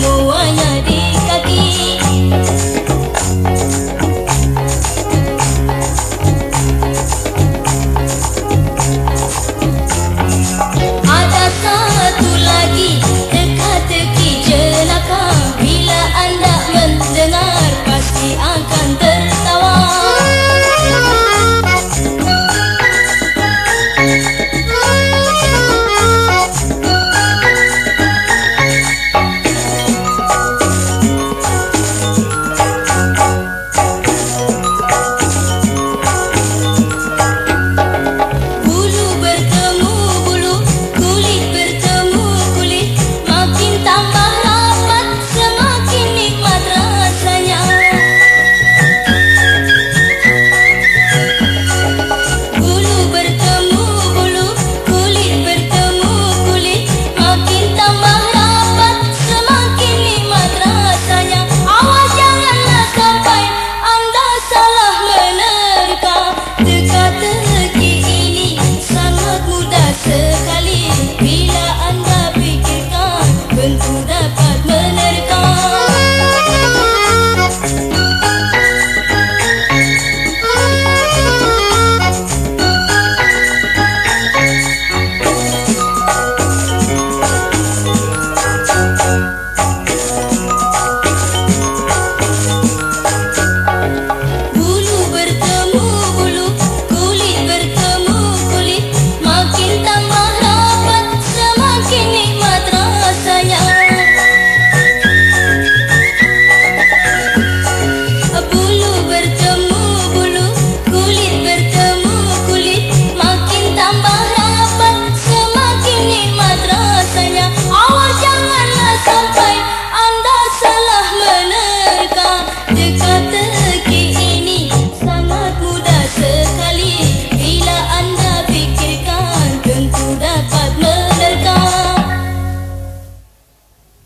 you.